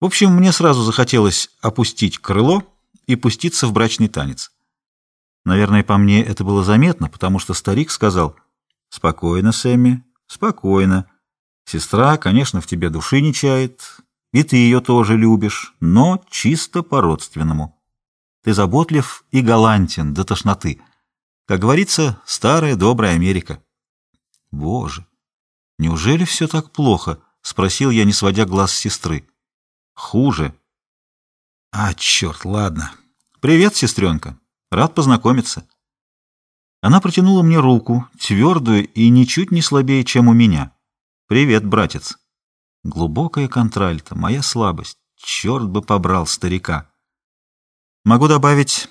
В общем, мне сразу захотелось опустить крыло и пуститься в брачный танец. Наверное, по мне это было заметно, потому что старик сказал «Спокойно, Сэмми, спокойно. Сестра, конечно, в тебе души не чает, и ты ее тоже любишь, но чисто по-родственному. Ты заботлив и галантен до тошноты. Как говорится, старая добрая Америка». «Боже, неужели все так плохо?» — спросил я, не сводя глаз с сестры. Хуже. А, черт, ладно. Привет, сестренка. Рад познакомиться. Она протянула мне руку, твердую и ничуть не слабее, чем у меня. Привет, братец. Глубокая контральта, моя слабость. Черт бы побрал старика. Могу добавить,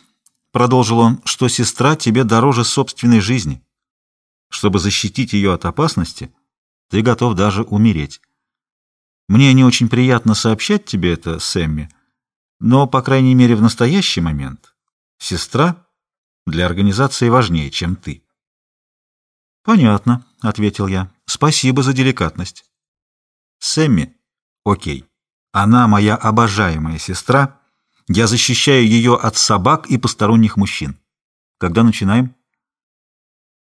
продолжил он, что сестра тебе дороже собственной жизни. Чтобы защитить ее от опасности, ты готов даже умереть. Мне не очень приятно сообщать тебе это, Сэмми, но, по крайней мере, в настоящий момент сестра для организации важнее, чем ты. «Понятно», — ответил я. «Спасибо за деликатность». «Сэмми, окей. Она моя обожаемая сестра. Я защищаю ее от собак и посторонних мужчин. Когда начинаем?»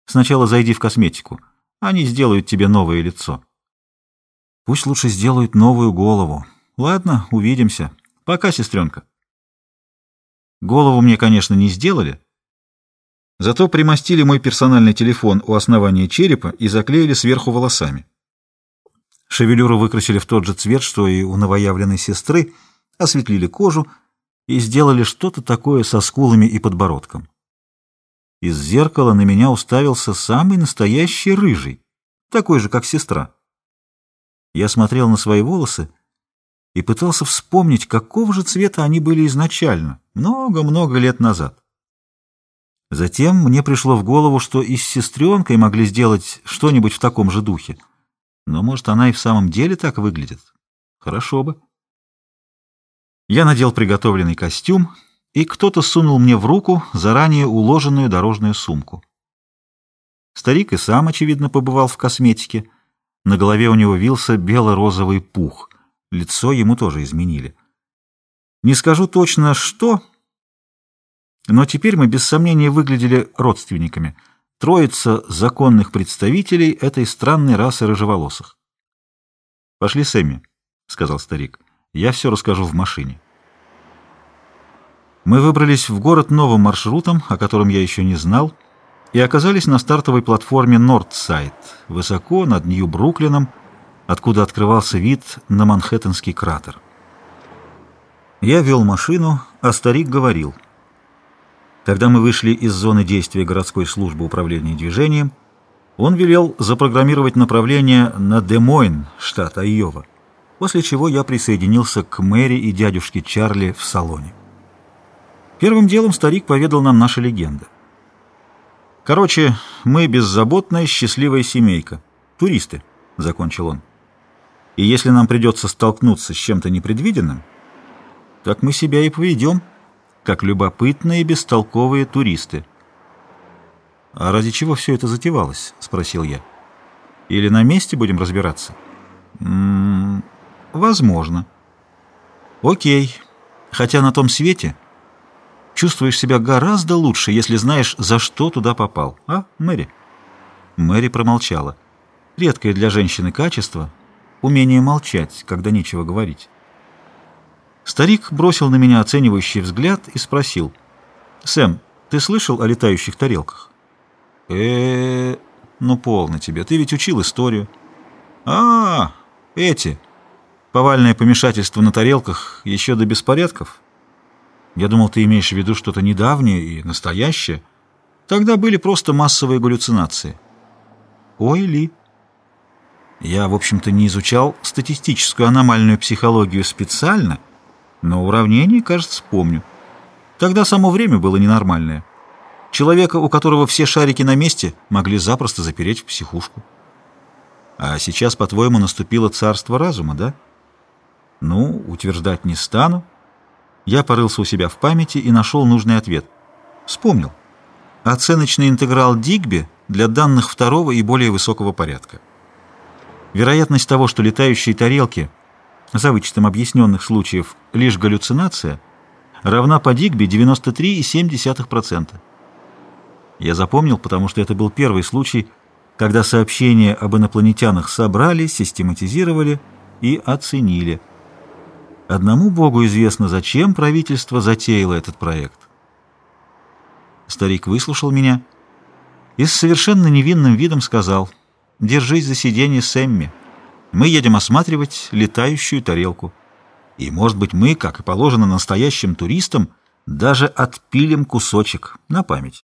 «Сначала зайди в косметику. Они сделают тебе новое лицо». Пусть лучше сделают новую голову. Ладно, увидимся. Пока, сестренка. Голову мне, конечно, не сделали. Зато примостили мой персональный телефон у основания черепа и заклеили сверху волосами. Шевелюру выкрасили в тот же цвет, что и у новоявленной сестры, осветлили кожу и сделали что-то такое со скулами и подбородком. Из зеркала на меня уставился самый настоящий рыжий, такой же, как сестра. Я смотрел на свои волосы и пытался вспомнить, какого же цвета они были изначально, много-много лет назад. Затем мне пришло в голову, что и с сестренкой могли сделать что-нибудь в таком же духе. Но, может, она и в самом деле так выглядит. Хорошо бы. Я надел приготовленный костюм, и кто-то сунул мне в руку заранее уложенную дорожную сумку. Старик и сам, очевидно, побывал в косметике — на голове у него вился бело-розовый пух. Лицо ему тоже изменили. Не скажу точно, что, но теперь мы без сомнения выглядели родственниками. Троица законных представителей этой странной расы рыжеволосых. «Пошли, Сэмми», — сказал старик. «Я все расскажу в машине». Мы выбрались в город новым маршрутом, о котором я еще не знал, — и оказались на стартовой платформе Нордсайд, высоко над Нью-Бруклином, откуда открывался вид на Манхэттенский кратер. Я вел машину, а старик говорил. Когда мы вышли из зоны действия городской службы управления движением, он велел запрограммировать направление на Демойн, штат Айова, после чего я присоединился к Мэри и дядюшке Чарли в салоне. Первым делом старик поведал нам наши легенды. Короче, мы беззаботная, счастливая семейка. Туристы, — закончил он. И если нам придется столкнуться с чем-то непредвиденным, так мы себя и поведем, как любопытные бестолковые туристы. — А ради чего все это затевалось? — спросил я. — Или на месте будем разбираться? М -м — Возможно. — Окей. Хотя на том свете чувствуешь себя гораздо лучше, если знаешь, за что туда попал. А, Мэри?» Мэри промолчала. Редкое для женщины качество — умение молчать, когда нечего говорить. Старик бросил на меня оценивающий взгляд и спросил. «Сэм, ты слышал о летающих тарелках?» э, ну полно тебе, ты ведь учил историю». «А, эти. Повальное помешательство на тарелках еще до беспорядков?» Я думал, ты имеешь в виду что-то недавнее и настоящее. Тогда были просто массовые галлюцинации. Ой, Ли. Я, в общем-то, не изучал статистическую аномальную психологию специально, но уравнение, кажется, помню. Тогда само время было ненормальное. Человека, у которого все шарики на месте, могли запросто запереть в психушку. А сейчас, по-твоему, наступило царство разума, да? Ну, утверждать не стану, я порылся у себя в памяти и нашел нужный ответ. Вспомнил. Оценочный интеграл Дигби для данных второго и более высокого порядка. Вероятность того, что летающие тарелки за вычетом объясненных случаев лишь галлюцинация, равна по Дигби 93,7%. Я запомнил, потому что это был первый случай, когда сообщения об инопланетянах собрали, систематизировали и оценили. Одному Богу известно, зачем правительство затеяло этот проект. Старик выслушал меня и с совершенно невинным видом сказал, «Держись за сиденье Сэмми. Мы едем осматривать летающую тарелку. И, может быть, мы, как и положено настоящим туристам, даже отпилим кусочек на память».